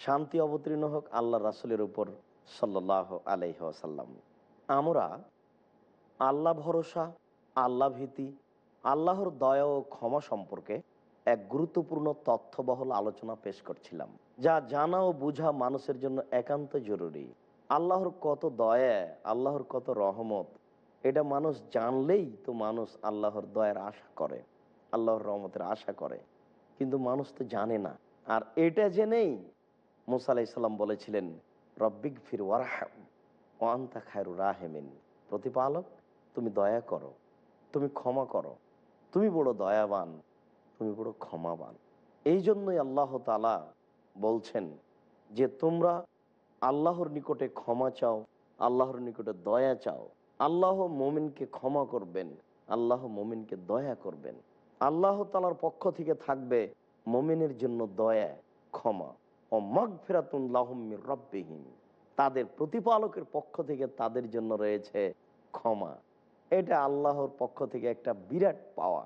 শান্তি অবতীর্ণ হোক আল্লাহ রাসুলের উপর সাল্লাহ আলহ্লাম আমরা আল্লাহ ভরসা, আল্লাহ ভীতি, আল্লাহর দয়া ও ক্ষমা সম্পর্কে এক গুরুত্বপূর্ণ তথ্যবহল আলোচনা পেশ করছিলাম, যা জানা ও বুঝা মানুষের জন্য একান্ত জরুরি। আল্লাহর কত দয়া, আল্লাহর কত রহমত, এটা মানুষ জানলেই তো মানুষ আল্লাহর দয়ার আশা করে, আল্লাহর রহমতের আশা করে। কিন্তু মানুষ তো জানে না। আর এটা জেনেই মুসা আলাইসাল্লাম বলেছিলেন, রব্বিক ফির ওয়ারাহাম ওয়ান্তা খায়রু রাহেমিন। প্রতিপালক, তুমি দয়া করো, তুমি ক্ষমা করো, তুমি বড় দয়াবান, তুমি বড় ক্ষমাবান। এই জন্যই আল্লাহ তালা বলছেন যে, তোমরা আল্লাহর নিকটে ক্ষমা চাও, আল্লাহর নিকটে দয়া চাও। আল্লাহ মোমিনকে ক্ষমা করবেন, আল্লাহ মোমিনকে দয়া করবেন। আল্লাহ তালার পক্ষ থেকে থাকবে মমিনের জন্য দয়া, ক্ষমা। ও মগ ফেরাতুন লাহমির রব্বিহীন তাদের প্রতিপালকের পক্ষ থেকে তাদের জন্য রয়েছে ক্ষমা। এটা আল্লাহর পক্ষ থেকে একটা বিরাট পাওয়া,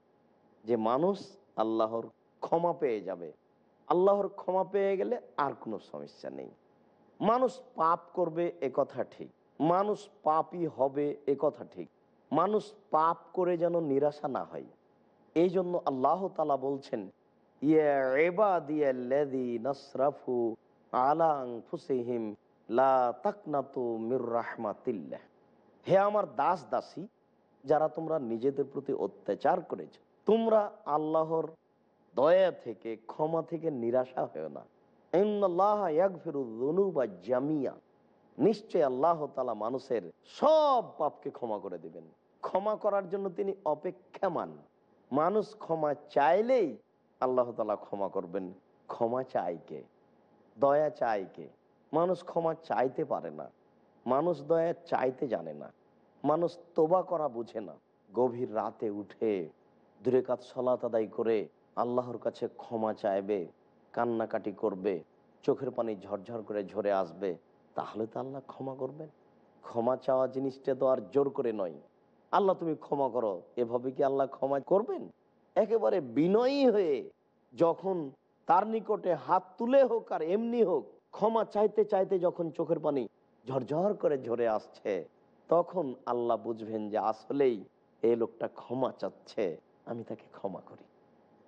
যে মানুষ আল্লাহর ক্ষমা পেয়ে যাবে। আল্লাহর ক্ষমা পেয়ে গেলে আর কোনো সমস্যা নেই। মানুষ পাপ করবে, এ কথা ঠিক। মানুষ পাপই হবে, এ কথা ঠিক। মানুষ পাপ করে যেন নিরাশা না হয়। এই জন্য আল্লাহ তালা বলছেন আমার দাস দাসী, যারা তোমরা নিজেদের প্রতি অত্যাচার করেছ, তোমরা আল্লাহর দয়া থেকে, ক্ষমা থেকে নিরাশা হয়েও না। জামিয়া। নিশ্চয় আল্লাহ তালা মানুষের সব পাপকে ক্ষমা করে দিবেন। ক্ষমা করার জন্য তিনি অপেক্ষামান। মানুষ ক্ষমা চাইলেই আল্লাহ তালা ক্ষমা করবেন। ক্ষমা চাইকে দয়া চাই কে? মানুষ ক্ষমা চাইতে পারে না। মানুষ দয়া চাইতে জানে না। মানুষ তোবা করা বুঝে না। গভীর রাতে উঠে দূরে কাজ সলাত আদায় করে আল্লাহর কাছে ক্ষমা চাইবে, কান্নাকাটি করবে, চোখের পানি ঝরঝর করে ঝরে আসবে, তাহলে তো আল্লাহ ক্ষমা করবেন। ক্ষমা চাওয়া জিনিসটা তো আর জোর করে নয়। আল্লাহ তুমি ক্ষমা করো। এভাবে কি আল্লাহ ক্ষমা করবেন? একেবারে বিনয়ী হয়ে যখন তার নিকটে হাত তুলে হোক আর এমনি হোক, ক্ষমা চাইতে চাইতে যখন চোখের পানি ঝরঝর করে ঝরে আসছে, তখন আল্লাহ বুঝবেন যে আসলেই এই লোকটা ক্ষমা চাচ্ছে, আমি তাকে ক্ষমা করি।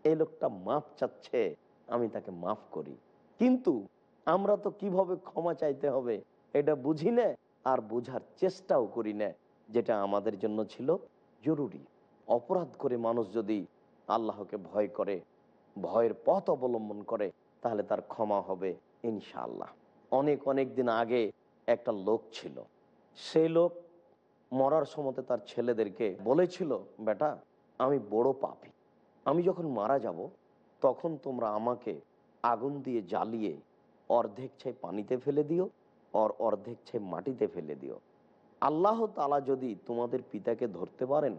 এই লোকটা মাফ চাচ্ছে, আমি তাকে মাফ করি। কিন্তু আমরা তো কীভাবে ক্ষমা চাইতে হবে এটা বুঝি না আর বোঝার চেষ্টাও করি না, যেটা আমাদের জন্য ছিল জরুরি। অপরাধ করে মানুষ যদি আল্লাহকে ভয় করে, ভয়ের পথ অবলম্বন করে, তাহলে তার ক্ষমা হবে ইনশাআল্লাহ। অনেক অনেক দিন আগে একটা লোক ছিল। সেই লোক মরার সময় তার ছেলেদেরকে বলেছিল, বেটা, আমি বড় পাপী। আমি যখন মারা যাব, তখন তোমরা আমাকে আগুন দিয়ে জ্বালিয়ে অর্ধেক ছাই পানিতে ফেলে দিও, আর অর্ধেক ছাই মাটিতে ফেলে দিও। আল্লাহ তালা যদি তোমাদের পিতাকে ধরতে পারেন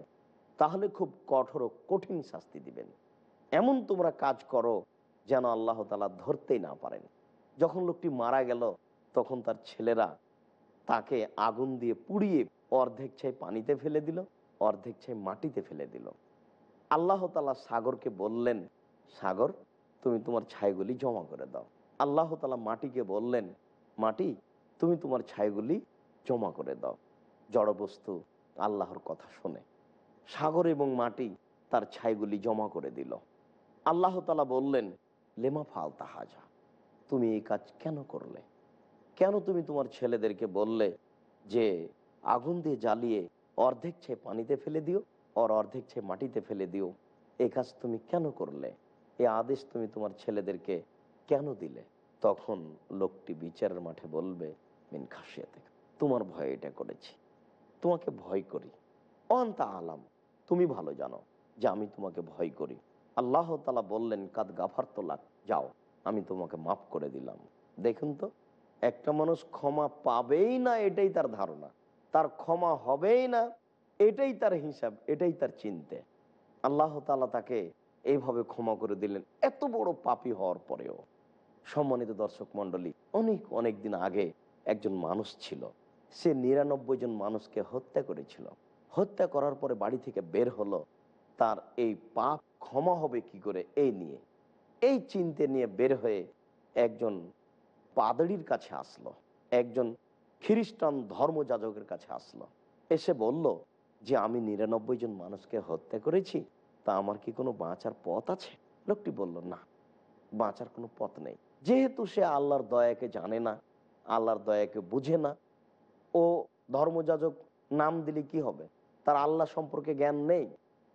তাহলে খুব কঠোর কঠিন শাস্তি দিবেন। এমন তোমরা কাজ করো যেন আল্লাহ তালা ধরতেই না পারেন। যখন লোকটি মারা গেল, তখন তার ছেলেরা তাকে আগুন দিয়ে পুড়িয়ে অর্ধেক ছাই পানিতে ফেলে দিল, অর্ধেক ছাই মাটিতে ফেলে দিল। আল্লাহ তালা সাগরকে বললেন, সাগর, তুমি তোমার ছাইগুলি জমা করে দাও। আল্লাহ তালা মাটিকে বললেন, মাটি, তুমি তোমার ছাইগুলি জমা করে দাও। জড়বস্তু আল্লাহর কথা শোনে। সাগর এবং মাটি তার ছাইগুলি জমা করে দিল। আল্লাহ তালা বললেন, লেমা ফাল তাহাজা তুমি এই কাজ কেন করলে? কেন তুমি তোমার ছেলেদেরকে বললে যে আগুন দিয়ে জ্বালিয়ে অর্ধেক ছে পানিতে ফেলে দিও আর অর্ধেক ছে মাটিতে ফেলে দিও? এ কাজ তুমি কেন করলে? এ আদেশ তুমি তোমার ছেলেদেরকে কেন দিলে? তখন লোকটি বিচারের মাঠে বলবে, মিন খাসিয়াতে তোমার ভয়ে এটা করেছি। তোমাকে ভয় করি। অন্তা আলাম তুমি ভালো জানো যে আমি তোমাকে ভয় করি। আল্লাহ তালা বললেন, কাদ গাফার তোলা যাও, আমি তোমাকে মাফ করে দিলাম। দেখুন তো, একটা মানুষ ক্ষমা পাবেই না, এটাই তার ধারণা। তার ক্ষমা হবেই না, এটাই তার হিসাব, এটাই তার চিনতে। আল্লাহ তালা তাকে এইভাবে ক্ষমা করে দিলেন, এত বড় পাপি হওয়ার পরেও। সম্মানিত দর্শক মন্ডলী অনেক অনেক দিন আগে একজন মানুষ ছিল। সে নিরানব্বই জন মানুষকে হত্যা করেছিল। হত্যা করার পরে বাড়ি থেকে বের হলো, তার এই পাপ ক্ষমা হবে কি করে এই নিয়ে। এই চিন্তে নিয়ে বের হয়ে একজন পাদড়ির কাছে আসলো, একজন খ্রিস্টান ধর্মযাজকের কাছে আসলো। এসে বলল যে, আমি নিরানব্বই জন মানুষকে হত্যা করেছি, তা আমার কি কোনো বাঁচার পথ আছে? লোকটি বলল, না, বাঁচার কোনো পথ নেই। যেহেতু সে আল্লাহর দয়াকে জানে না, আল্লাহর দয়াকে বুঝে না, ও ধর্মযাজক নাম দিলে কি হবে? তার আল্লাহ সম্পর্কে জ্ঞান নেই।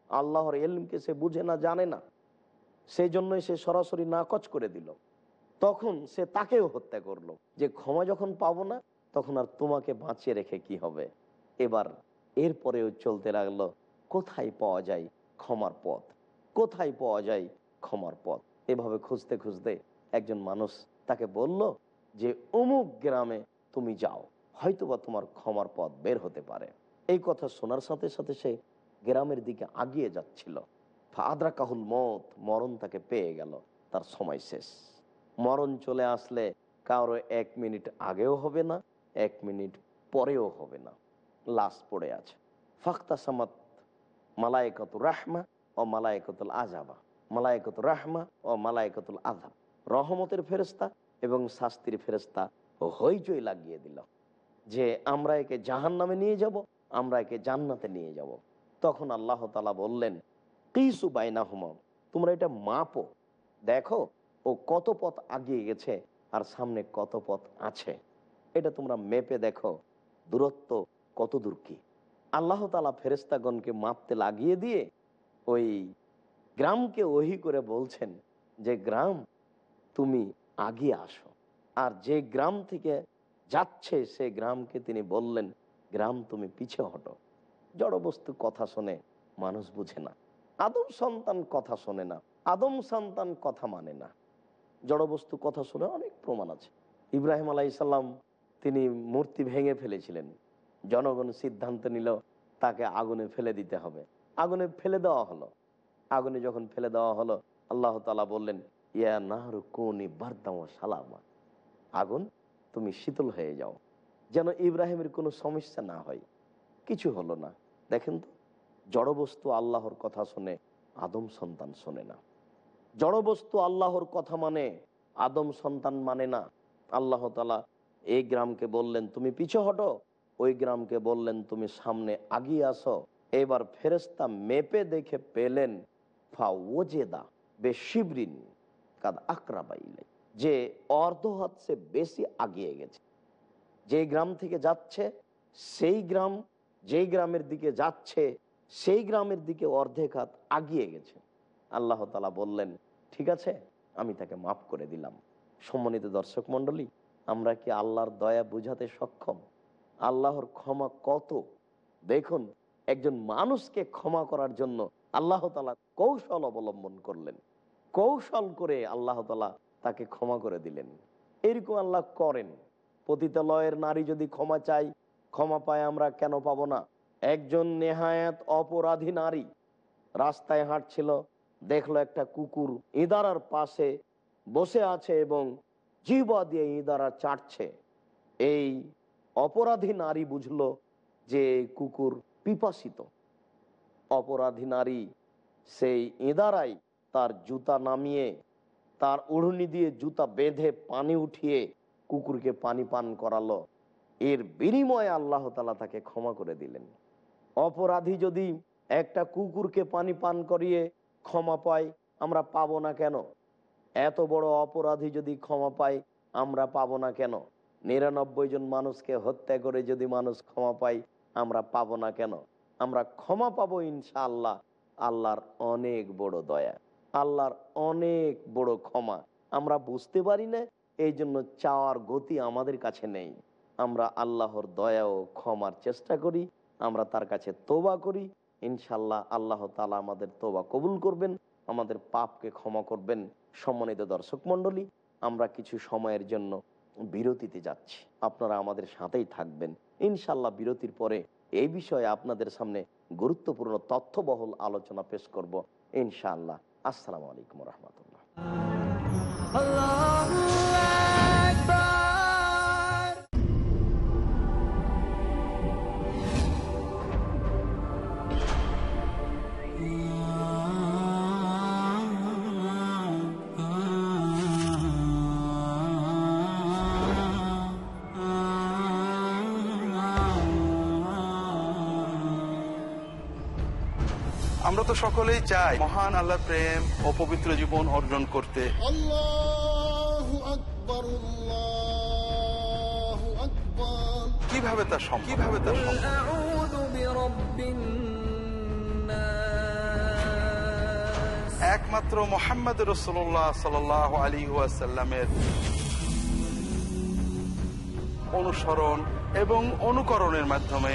আল্লাহর এলমকে সে বুঝে না, জানে না। সেই জন্যই সে সরাসরি নাকচ করে দিল। তখন সে তাকেও হত্যা করল। যে ক্ষমা যখন পাবো না, তখন আর তোমাকে বাঁচিয়ে রেখে কি হবে? এবার এরপরেও চলতে লাগল, কোথায় পাওয়া যায় ক্ষমার পথ? কোথায় পাওয়া যায় ক্ষমার পথ? এভাবে খুঁজতে খুঁজতে একজন মানুষ তাকে বলল যে, অমুক গ্রামে তুমি যাও, হয়তোবা তোমার ক্ষমার পথ বের হতে পারে। এই কথা শোনার সাথে সাথে সে গ্রামের দিকে আগিয়ে যাচ্ছিল। ফাদরা কাহুল মত মরণ তাকে পেয়ে গেল। তার সময় শেষ। মরণ চলে আসলে কারও এক মিনিট আগেও হবে না, এক মিনিট পরেও হবে না। লাশ পড়ে আছে। ফাখতা সামাত মালায়কত রাহমা ও মালায়কতুল আজাবা মালায়কত রাহমা ও মালায়কতুল আজাব রহমতের ফেরস্তা এবং শাস্তির ফেরস্তা হইচই লাগিয়ে দিল যে আমরা একে জাহান নামে নিয়ে যাব আমরা একে জান্নাতে নিয়ে যাব। তখন আল্লাহ তালা বললেন, কিসু বাইনা হুম তোমরা এটা মাপো। দেখো ও কত পথ আগিয়ে গেছে আর সামনে কত পথ আছে। এটা তোমরা মেপে দেখো। দূরত্ব কত দূর কি? আল্লাহ তালা ফেরেস্তাগণকে মাপতে লাগিয়ে দিয়ে ওই গ্রামকে ওহি করে বলছেন, যে গ্রাম, তুমি আগিয়ে আসো। আর যে গ্রাম থেকে যাচ্ছে সে গ্রামকে তিনি বললেন গ্রাম তুমি পিছে হটো। জড়বস্তু কথা শোনে, মানুষ বুঝে না। আদম সন্তান কথা শোনে না, আদম সন্তান কথা মানে না। জড়বস্তু কথা শুনে অনেক প্রমাণ আছে। ইব্রাহিম আলাইসাল্লাম তিনি মূর্তি ভেঙে ফেলেছিলেন। জনগণ সিদ্ধান্ত নিল, তাকে আগুনে ফেলে দিতে হবে। আগুনে ফেলে দেওয়া হলো। আগুনে যখন ফেলে দেওয়া হলো, আল্লাহ তালা বললেন, ইয়া নাহরু কোনি বারদাম সালামা। আগুন, তুমি শীতল হয়ে যাও। যেন ইব্রাহিমের কোনো সমস্যা না হয়। কিছু হলো না। দেখেন তো জড়বস্তু আল্লাহর কথা শুনে আদম সন্তান শোনে না। জড়বস্তু আল্লাহর কথা মানে আদম সন্তান মানে না। আল্লাহ তালা এই গ্রামকে বললেন, তুমি পিছু হটো। ওই গ্রামকে বললেন, তুমি সামনে আগিয়ে আসো। এবার ফেরেস্তা মেপে দেখে পেলেন, ফা ওজেদা কাদ আকরাবাইলে যে অর্ধ হাত বেশি আগিয়ে গেছে। যে গ্রাম থেকে যাচ্ছে, সেই গ্রাম যেই গ্রামের দিকে যাচ্ছে, সেই গ্রামের দিকে অর্ধেক হাত আগিয়ে গেছে। আল্লাহ তালা বললেন, ঠিক আছে, আমি তাকে মাফ করে দিলাম। সম্মানিত দর্শক মণ্ডলী, আমরা কি আল্লাহর দয়া বুঝাতে সক্ষম? আল্লাহর ক্ষমা কত? দেখুন, একজন মানুষকে ক্ষমা করার জন্য আল্লাহ তালা কৌশল অবলম্বন করলেন। কৌশল করে আল্লাহ তালা তাকে ক্ষমা করে দিলেন। এরকম আল্লাহ করেন। পতিতালয়ের নারী যদি ক্ষমা চাই ক্ষমা পায় আমরা কেন পাবো না? একজন নেহায়াত অপরাধী নারী রাস্তায় হাঁটছিল, দেখল একটা কুকুর ইদারার পাশে বসে আছে এবং জিবা দিয়ে ইদারা চাটছে। এই অপরাধী নারী বুঝলো যে কুকুর পিপাসিত। অপরাধী নারী সেই ইদারাই তার জুতা নামিয়ে, তার উড়ুনি দিয়ে জুতা বেঁধে পানি উঠিয়ে কুকুরকে পানি পান করালো। এর বিনিময়ে আল্লাহ তালা তাকে ক্ষমা করে দিলেন। অপরাধী যদি একটা কুকুরকে পানি পান করিয়ে ক্ষমা পায়, আমরা পাবো না কেন? এত বড় অপরাধী যদি ক্ষমা পায়, আমরা পাবো না কেন? নিরানব্বই জন মানুষকে হত্যা করে যদি মানুষ ক্ষমা পাই আমরা পাবো না কেন? আমরা ক্ষমা পাবো ইনশাআল্লাহ। আল্লাহর অনেক বড় দয়া, আল্লাহর অনেক বড় ক্ষমা। আমরা বুঝতে পারি না এই জন্য চাওয়ার গতি আমাদের কাছে নেই। আমরা আল্লাহর দয়া ও ক্ষমার চেষ্টা করি, আমরা তার কাছে তোবা করি। ইনশাল্লাহ আল্লাহ তালা আমাদের তোবা কবুল করবেন, আমাদের পাপকে ক্ষমা করবেন। সম্মানিত দর্শক মণ্ডলী, আমরা কিছু সময়ের জন্য বিরতিতে যাচ্ছি। আপনারা আমাদের সাথেই থাকবেন। ইনশাল্লাহ বিরতির পরে এই বিষয়ে আপনাদের সামনে গুরুত্বপূর্ণ তথ্যবহল আলোচনা পেশ করব। ইনশাআল্লাহ। আসসালামু আলাইকুম রহমতুল্লাহ। আমরা তো সকলেই চাই মহান আল্লাহ প্রেম ও পবিত্র জীবন অর্জন করতে। কীভাবে তা সম্ভব? কীভাবে তার একমাত্র মোহাম্মদ রসোল্লাহ সাল আলী ওয়াসাল্লামের অনুসরণ এবং অনুকরণের মাধ্যমে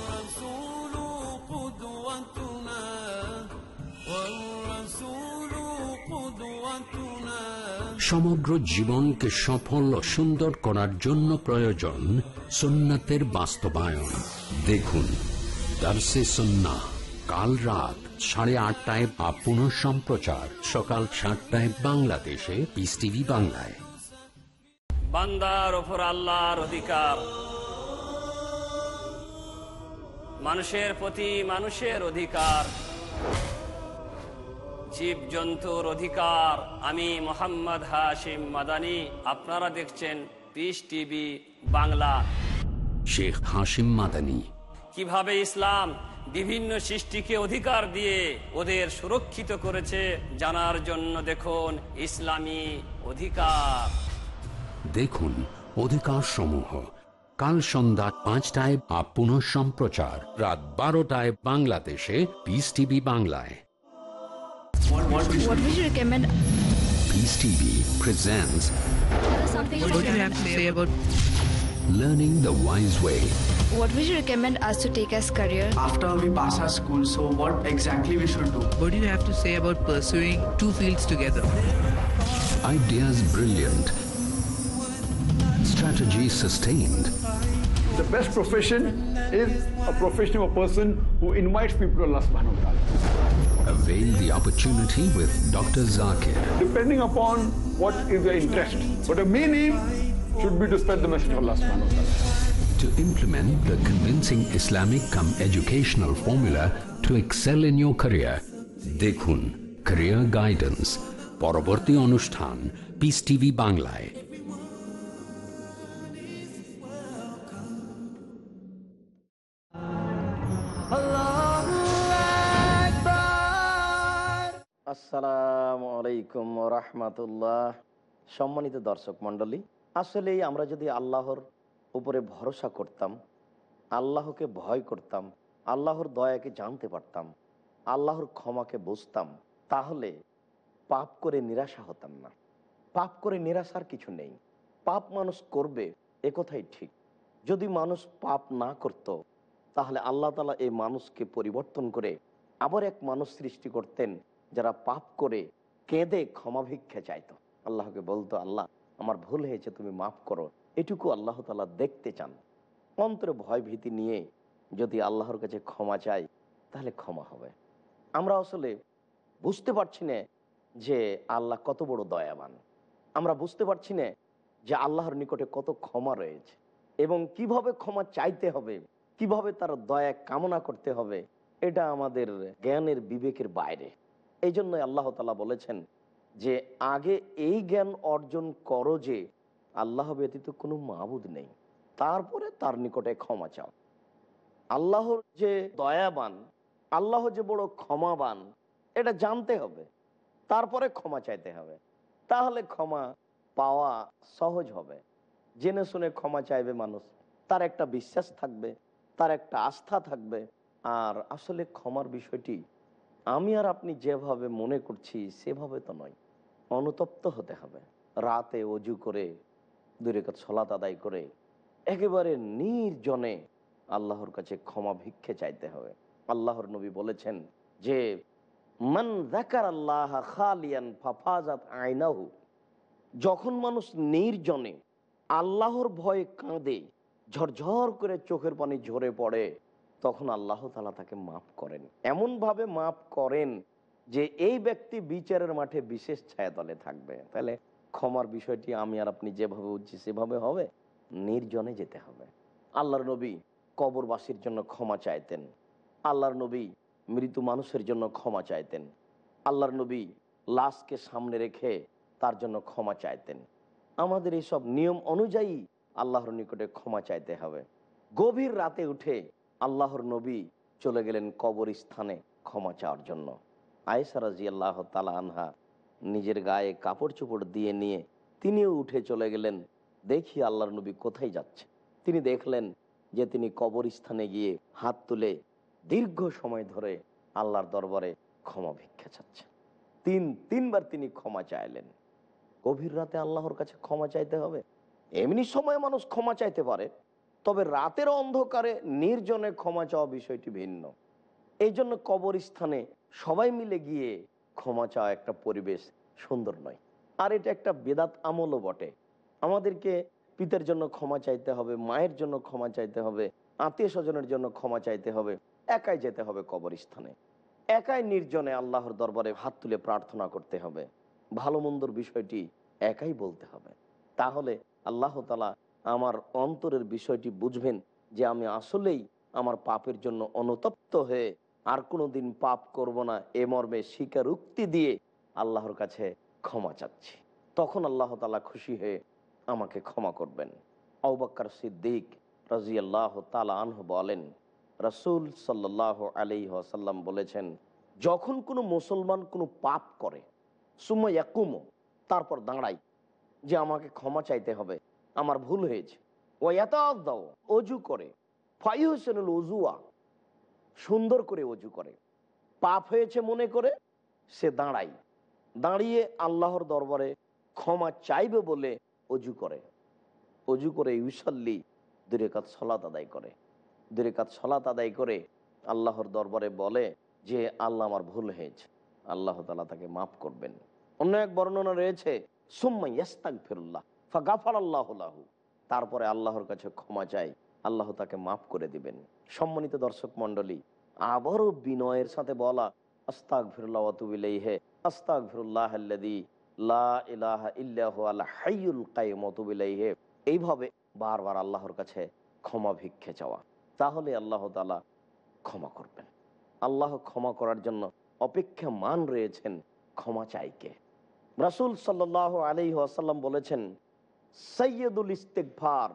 সমগ্র জীবনকে সফল ও সুন্দর করার জন্য প্রয়োজন সুন্নাতের বাস্তবায়ন। দেখুন, দার্সে সন্না কাল রাত সাড়ে আটটায় বা পুনঃ সম্প্রচার, সকাল সাতটায় বাংলাদেশে পিস টিভি বাংলায়। বান্দার ওপর আল্লাহর অধিকার। মানুষের প্রতি মানুষের অধিকার। জীব জন্তুর অধিকার আমি মোহাম্মদ হাশিম মাদানি। আপনারা দেখছেন পিস টিভি বাংলা। শেখ হাসিম মাদানী। কীভাবে ইসলাম বিভিন্ন সৃষ্টিকে অধিকার দিয়ে ওদের সুরক্ষিত করেছে জানার জন্য দেখুন ইসলামী অধিকার। দেখুন অধিকার সমূহ কাল সন্ধ্যা পাঁচটায় পুনঃ সম্প্রচার রাত বারোটায় বাংলাদেশে পিস টিভি বাংলায়। What, what, what, what would you recommend? Peace TV presents. What would you have to say about learning the wise way? What would you recommend us to take as career? After we pass our school, so what exactly we should do? What do you have to say about pursuing two fields together? Ideas brilliant. Strategy sustained. The best profession is a profession of a person who invites people to Allah subhanahu wa ta'ala. Avail the opportunity with Dr. Zakir. Depending upon what is your interest. But the main aim should be to spread the message of Allah subhanahu wa ta'ala. to implement the convincing Islamic come educational formula to excel in your career. দেখুন Career Guidance পরবর্তী অনুষ্ঠান piece TV বাংলায় আসসালামু আলাইকুম রহমতুল্লাহ। সম্মানিত দর্শক মণ্ডলী আসলে আমরা যদি আল্লাহর উপরে ভরসা করতাম, আল্লাহকে ভয় করতাম, আল্লাহর দয়াকে জানতে পারতাম, আল্লাহর ক্ষমাকে বুঝতাম, তাহলে পাপ করে নিরাশা হতাম না। পাপ করে নিরাশার কিছু নেই। পাপ মানুষ করবে, এ কথাই ঠিক। যদি মানুষ পাপ না করত, তাহলে আল্লাহ তালা এই মানুষকে পরিবর্তন করে আবার এক মানুষ সৃষ্টি করতেন যারা পাপ করে কেঁদে ক্ষমা ভিক্ষা চাইতো। আল্লাহকে বলতো, আল্লাহ, আমার ভুল হয়েছে, তুমি মাফ করো। এটুকু আল্লাহ তালা দেখতে চান। অন্তরে ভয় ভীতি নিয়ে যদি আল্লাহর কাছে ক্ষমা চাই, তাহলে ক্ষমা হবে। আমরা আসলে বুঝতে পারছি না যে আল্লাহ কত বড় দয়াবান। আমরা বুঝতে পারছি না যে আল্লাহর নিকটে কত ক্ষমা রয়েছে এবং কীভাবে ক্ষমা চাইতে হবে, কীভাবে তার দয়া কামনা করতে হবে, এটা আমাদের জ্ঞানের বিবেকের বাইরে। এই জন্য আল্লাহ তালা বলেছেন যে, আগে এই জ্ঞান অর্জন করো যে, আল্লাহ ব্যতীত কোনো মাবুদ নেই। তারপরে তার নিকটে ক্ষমা চাও। আল্লাহর যে দয়াবান, আল্লাহ যে বড় ক্ষমাবান, এটা জানতে হবে। তারপরে ক্ষমা চাইতে হবে। তাহলে ক্ষমা পাওয়া সহজ হবে। জেনে শুনে ক্ষমা চাইবে মানুষ। তার একটা বিশ্বাস থাকবে, তার একটা আস্থা থাকবে। আর আসলে ক্ষমার বিষয়টি আমি আর আপনি যেভাবে মনে করছি, সেভাবে তো নয়। অনুতপ্ত হতে হবে। রাতে অজু করে দুরেকাত সলাত আদায় করে, একেবারে নির্জনে আল্লাহর কাছে ক্ষমা ভিক্ষে চাইতে হবে। আল্লাহর নবী বলেছেন যে, মান জাকার আল্লাহ খালিয়ান ফাফাজাত আইনাহু যখন মানুষ নির্জনে আল্লাহর ভয়ে কাঁদে, ঝরঝর করে চোখের পানি ঝরে পড়ে তখন আল্লাহ তালা তাকে মাফ করেন। এমনভাবে মাফ করেন যে এই ব্যক্তি বিচারের মাঠে বিশেষ ছায়াতলে থাকবে। তাহলে ক্ষমার বিষয়টি আমি আর আপনি যেভাবে বুঝছি সেভাবে হবে, নির্জনে যেতে হবে। আল্লাহর নবী কবরবাসীর জন্য ক্ষমা চাইতেন। আল্লাহর নবী মৃত মানুষের জন্য ক্ষমা চাইতেন। আল্লাহর নবী লাশকে সামনে রেখে তার জন্য ক্ষমা চাইতেন। আমাদের এইসব নিয়ম অনুযায়ী আল্লাহর নিকটে ক্ষমা চাইতে হবে। গভীর রাতে উঠে আল্লাহর নবী চলে গেলেন কবর স্থানে ক্ষমা চাওয়ার জন্য। আয়েসারাজি আল্লাহ তালা আনহা নিজের গায়ে কাপড় চোপড় দিয়ে নিয়ে তিনিও উঠে চলে গেলেন। দেখি আল্লাহর নবী কোথায় যাচ্ছে। তিনি দেখলেন যে তিনি কবর স্থানে গিয়ে হাত তুলে দীর্ঘ সময় ধরে আল্লাহর দরবারে ক্ষমা ভিক্ষা চাচ্ছেন। তিন, তিনবার তিনি ক্ষমা চাইলেন। গভীর রাতে আল্লাহর কাছে ক্ষমা চাইতে হবে। এমনি সময় মানুষ ক্ষমা চাইতে পারে। তবে রাতের অন্ধকারে নির্জনে ক্ষমা চাওয়া বিষয়টি ভিন্ন। এই জন্য কবরস্থানে সবাই মিলে গিয়ে ক্ষমা চাওয়া একটা পরিবেশ সুন্দর নয়। আর এটা একটা বেদাত আমলও বটে। আমাদেরকে পিতার জন্য ক্ষমা চাইতে হবে, মায়ের জন্য ক্ষমা চাইতে হবে আত্মীয় স্বজনের জন্য ক্ষমা চাইতে হবে, একাই যেতে হবে কবরস্থানে। একাই নির্জনে আল্লাহর দরবারে হাত তুলে প্রার্থনা করতে হবে। ভালো মন্দর বিষয়টি একাই বলতে হবে। তাহলে আল্লাহ তালা আমার অন্তরের বিষয়টি বুঝবেন যে আমি আসলেই আমার পাপের জন্য অনুতপ্ত হয়ে আর কোনো দিন পাপ করব না, এ মর্মে স্বীকারোক্তি দিয়ে আল্লাহর কাছে ক্ষমা চাচ্ছি। তখন আল্লাহ তালা খুশি হয়ে আমাকে ক্ষমা করবেন। আউবাক্কার সিদ্দিক রাজি আল্লাহ তালা আনহ বলেন, রসুল সাল্লাহ আলি আসাল্লাম বলেছেন, যখন কোনো মুসলমান কোনো পাপ করে, সুম্মা ইয়াকুমো, তারপর দাঁড়াই যে আমাকে ক্ষমা চাইতে হবে আমার ভুল হয়েছে। ও এত দাও অজু করে। ফাই হোসেনুল অজুয়া সুন্দর করে অজু করে। পাপ হয়েছে মনে করে, সে দাঁড়াই দাঁড়িয়ে আল্লাহর দরবারে ক্ষমা চাইবে বলে অজু করে। অজু করে ইউসাল্লি, দুরেকাত সলাত আদায় করে। দুরেকাত সলাত আদায় করে আল্লাহর দরবারে বলে যে, আল্লাহ আমার ভুল হয়েছে। আল্লাহ তালা তাকে মাফ করবেন। অন্য এক বর্ণনা রয়েছে, সুম্মা ইয়াস্তাক ফিরুল্লাহ ফাগাফার আল্লাহ তারপরে আল্লাহর কাছে ক্ষমা চাই। আল্লাহ তাকে মাফ করে দিবেন। সম্মানিত দর্শক মন্ডলী আবারও বিনয়ের সাথে বলা আস্তাক ফিরুল্লাহ আস্তাক ফিরুল্লাহ এইভাবে বারবার আল্লাহর কাছে ক্ষমা ভিক্ষে চাওয়া। তাহলে আল্লাহ তালা ক্ষমা করবেন। আল্লাহ ক্ষমা করার জন্য অপেক্ষা মান রয়েছেন। ক্ষমা চাইকে রাসুল সাল্লাহ আলি আসাল্লাম বলেছেন সৈয়দুল ইস্তেকভার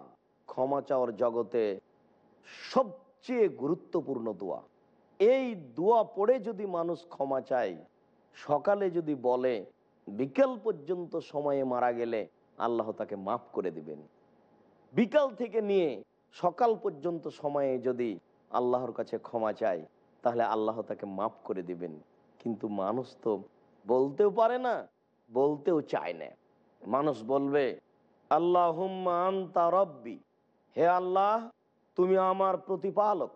ক্ষমা চাওয়ার জগতে সবচেয়ে গুরুত্বপূর্ণ দোয়া। এই দোয়া পড়ে যদি মানুষ ক্ষমা চায়, সকালে যদি বলে, বিকেল পর্যন্ত সময়ে মারা গেলে আল্লাহ তাকে মাফ করে দিবেন। বিকাল থেকে নিয়ে সকাল পর্যন্ত সময়ে যদি আল্লাহর কাছে ক্ষমা চায়, তাহলে আল্লাহ তাকে মাফ করে দিবেন। কিন্তু মানুষ তো বলতেও পারে না, বলতেও চায় না। মানুষ বলবে আল্লাহ আন্তা রব্বি। হে আল্লাহ, তুমি আমার প্রতিপালক।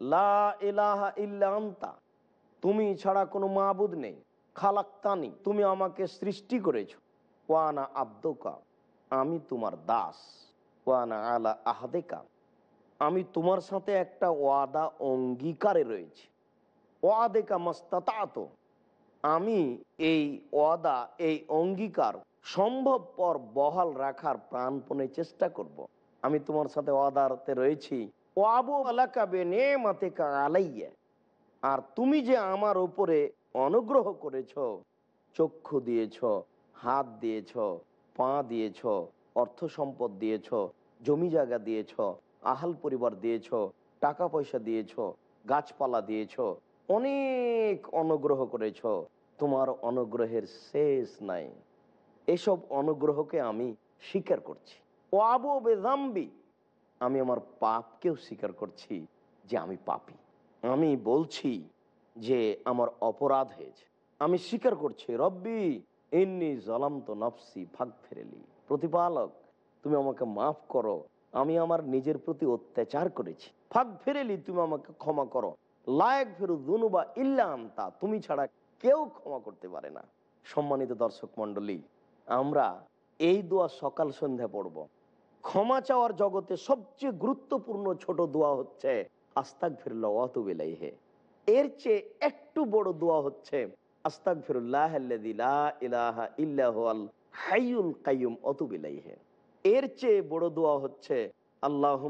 লা ইলাহা ইল্লা আন্তা। তুমি ছাড়া কোনো মাবুদ নেই খালাক্তানি তুমি আমাকে সৃষ্টি করেছ। ওয়ানা আব্দকা। আমি তোমার দাস। ওয়ানা আলা আহাদেকা। আমি তোমার সাথে একটা ওয়াদা অঙ্গীকারে রয়েছে। ওয়াদেকা মস্তাত আমি এই ওয়াদা, এই অঙ্গীকার সম্ভবপর বহাল রাখার প্রাণপণে চেষ্টা করব। আমি তোমার সাথে ওয়াদাতে রয়েছি। ও আবু আলাকাবে নে মাতেকা আলাইয়া। আর তুমি যে আমার উপরে অনুগ্রহ করেছ, চক্ষু দিয়েছ, হাত দিয়েছ, পা দিয়েছ, অর্থ সম্পদ দিয়েছ, জমি জায়গা দিয়েছ, আহাল পরিবার দিয়েছ, টাকা পয়সা দিয়েছ, গাছপালা দিয়েছ, অনেক অনুগ্রহ করেছ। তোমার অনুগ্রহের শেষ নাই। এসব অনুগ্রহকে আমি স্বীকার করছি। ও আবু বেদাম্বি আমি আমার পাপকেও স্বীকার করছি যে আমি পাপি। আমি বলছি যে আমার অপরাধ হয়েছে। আমি স্বীকার করছি, রব্বি এমনি জলাম তো নফসি ভাগ ফেরেলি প্রতিপালক, তুমি আমাকে মাফ করো। আমি আমার নিজের প্রতি অত্যাচার করেছি। ফাঁক ফেরেলি তুমি আমাকে ক্ষমা করো। লায়ক ফেরু দুনুবা ইল্লা আন্তা, তুমি ছাড়া কেউ ক্ষমা করতে পারে না। সম্মানিত দর্শক মন্ডলী আমরা এই দোয়া সকাল সন্ধ্যা পড়ব। ক্ষমা চাওয়ার জগতে সবচেয়ে গুরুত্বপূর্ণ ছোট দোয়া হচ্ছে আস্তাক ফিরল্লা অতুবিলাই এর চেয়ে একটু বড় দোয়া হচ্ছে আস্তাক ফিরুল্লাহ এর চেয়ে বড় দোয়া হচ্ছে আল্লাহ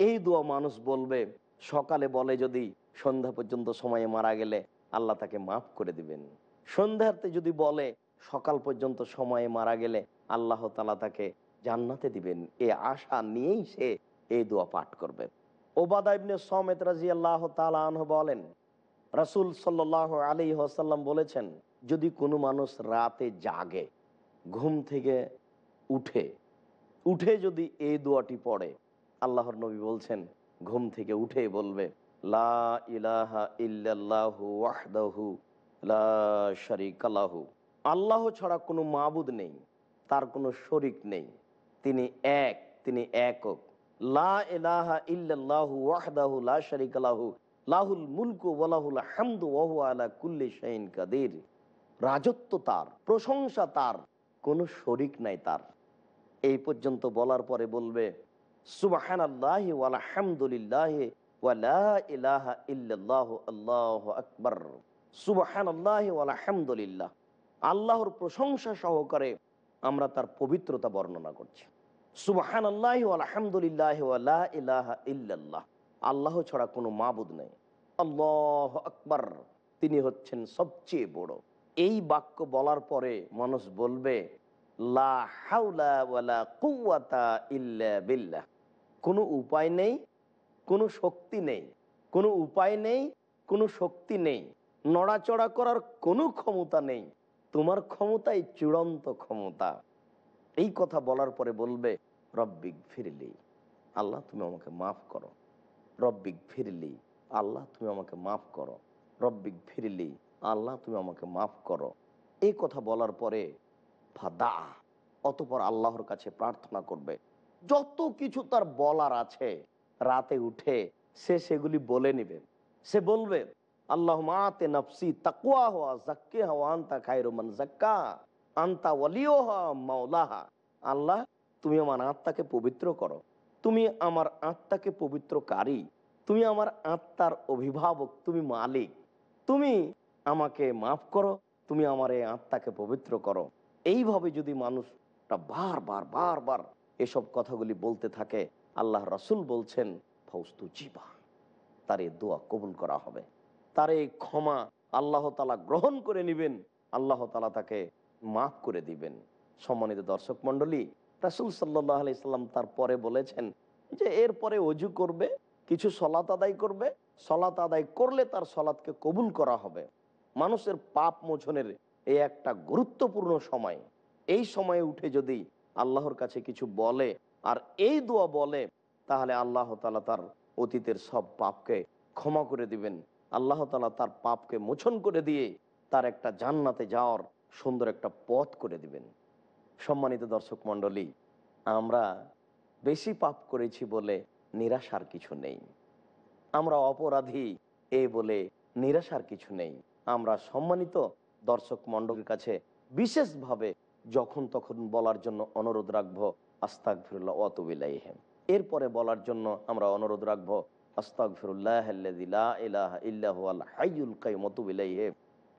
এই দোয়া মানুষ বলবে, সকালে বলে যদি সন্ধ্যা পর্যন্ত সময়ে মারা গেলে আল্লাহ তাকে মাফ করে দিবেন। সন্ধ্যাতে যদি বলে সকাল পর্যন্ত সময়ে মারা গেলে আল্লাহ তালা তাকে জান্নাতে দিবেন। এ আশা নিয়েই সে এই দোয়া পাঠ করবে। ওবাদা ইবনে সমেত রাজি আল্লাহ তালাহ বলেন রাসুল সাল্লাহ আলী হাসাল্লাম বলেছেন, যদি কোনো মানুষ রাতে জাগে, ঘুম থেকে উঠে উঠে যদি এই দোয়াটি পড়ে, আল্লাহর নবী বলছেন, ঘুম থেকে উঠে বলবে, লা ইলাহা ইল্লাল্লাহু লা আল্লাহ ছাড়া কোনো মাবুদ নেই, তার কোনো শরিক নেই। তিনি এক, তিনি একক। লা ইলাহা ইল্লাল্লাহু ওয়াহদাহু লা শারিকা লাহু। লাহুল শাইন কাদির। রাজত্ব তার, প্রশংসা তার, কোনো শরিক নাই তার। এই পর্যন্ত বলার পরে বলবে সুবাহান আল্লাহর প্রশংসা সহকারে আমরা তার পবিত্রতা বর্ণনা করছি। সুবাহান আল্লাহ আলহামদুলিল্লাহ ইলাহা ইল্লাল্লাহ। আল্লাহ ছাড়া কোনো মাবুদ নেই। আল্লাহ আকবর। তিনি হচ্ছেন সবচেয়ে বড়। এই বাক্য বলার পরে মানুষ বলবে কোনো উপায় নেই, কোনো শক্তি নেই, কোনো উপায় নেই, কোনো শক্তি নেই। নড়াচড়া করার কোনো ক্ষমতা নেই। তোমার ক্ষমতাই চূড়ান্ত ক্ষমতা। এই কথা বলার পরে বলবে রব্বিক ফিরলি আল্লাহ তুমি আমাকে মাফ করো। রব্বিক ফিরলি, আল্লাহ তুমি আমাকে মাফ করো। রব্বিক ফিরলি, আল্লাহ তুমি আমাকে মাফ করো। এই কথা বলার পরে ফাদা, অতপর আল্লাহর কাছে প্রার্থনা করবে। যত কিছু তার বলার আছে, রাতে উঠে সে সেগুলি বলে নিবে। সে বলবে আল্লাহ মাতে নফসি তাকুয়া হওয়া জাক্কে হওয়ান তা খাইরুমান জাক্কা আন্তা ওয়ালিওহা মাওলাহা। আল্লাহ, তুমি আমার আত্মাকে পবিত্র করো। তুমি আমার আত্মাকে পবিত্রকারী, তুমি আমার আত্মার অভিভাবক, তুমি মালিক। তুমি আমাকে মাফ করো, তুমি আমার এই আত্মাকে পবিত্র করো। এইভাবে যদি মানুষটা বারবার বারবার এসব কথাগুলি বলতে থাকে, আল্লাহ রসুল বলছেন ফৌস্তু জীবা তার এই দোয়া কবুল করা হবে। তার এই ক্ষমা আল্লাহ তালা গ্রহণ করে নেবেন, আল্লাহ তালা তাকে মাফ করে দিবেন। সম্মানিত দর্শক মন্ডলী রাসুল সাল্লাহ আলি সাল্লাম তারপরে বলেছেন যে এরপরে অজু করবে, কিছু সলাত আদায় করবে। সলাত আদায় করলে তার সলাৎকে কবুল করা হবে। মানুষের পাপ মোচনের এই একটা গুরুত্বপূর্ণ সময়। এই সময়ে উঠে যদি আল্লাহর কাছে কিছু বলে আর এই দোয়া বলে, তাহলে আল্লাহ তালা তার অতীতের সব পাপকে ক্ষমা করে দিবেন। আল্লাহ তালা তার পাপকে মোচন করে দিয়ে তার একটা জান্নাতে যাওয়ার সুন্দর একটা পথ করে দিবেন। সম্মানিত দর্শক মণ্ডলী, আমরা বেশি পাপ করেছি বলে নিরাশার কিছু নেই। আমরা অপরাধী এ বলে নিরাশার কিছু নেই। আমরা সম্মানিত দর্শক মণ্ডলীর কাছে বিশেষভাবে যখন তখন বলার জন্য অনুরোধ রাখব আস্তাক ফিরুল্লাহ অতবিলাইহেম এরপরে বলার জন্য আমরা অনুরোধ রাখব আস্তাক ফিরুল্লাহ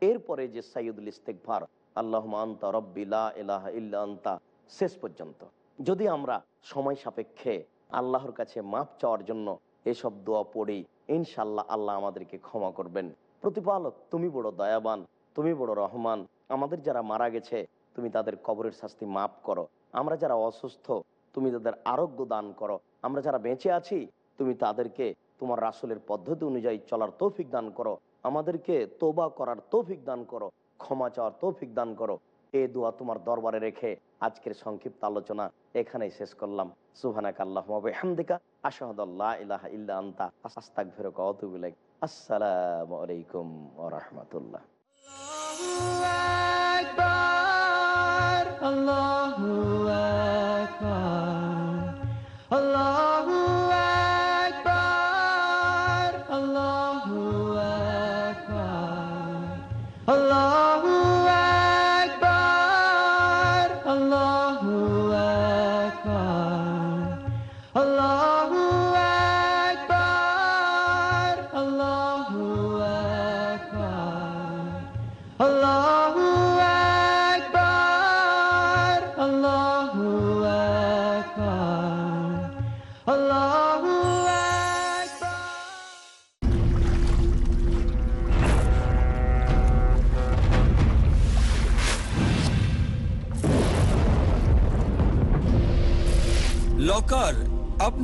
এরপরে যে সাইয়দুল ইস্তেকভার আল্লাহ আন্তা রব্বিলা ইলাহা ইল্লা আন্তা। শেষ পর্যন্ত। যদি আমরা সময় সাপেক্ষে আল্লাহর কাছে মাপ চাওয়ার জন্য এসব দোয়া পড়ি ইনশাল্লাহ আল্লাহ আমাদেরকে ক্ষমা করবেন। প্রতিপালক, তুমি বড় দয়াবান, তুমি বড় রহমান। আমাদের যারা মারা গেছে, তুমি তাদের কবরের শাস্তি মাফ করো। আমরা যারা অসুস্থ, তুমি তাদের আরোগ্য দান করো। আমরা যারা বেঁচে আছি, তুমি তাদেরকে তোমার রাসুলের পদ্ধতি অনুযায়ী চলার তৌফিক দান করো। আমাদেরকে তোবা করার তৌফিক দান করো। ক্ষমা চাওয়ার তৌফিক দান করো। এ দোয়া তোমার দরবারে রেখে আজকের সংক্ষিপ্ত আলোচনা এখানেই শেষ করলাম। সুহানাক আল্লাহ হামদিকা আশাহদুল্লাহ ইলাহা ইল্লা আন্তা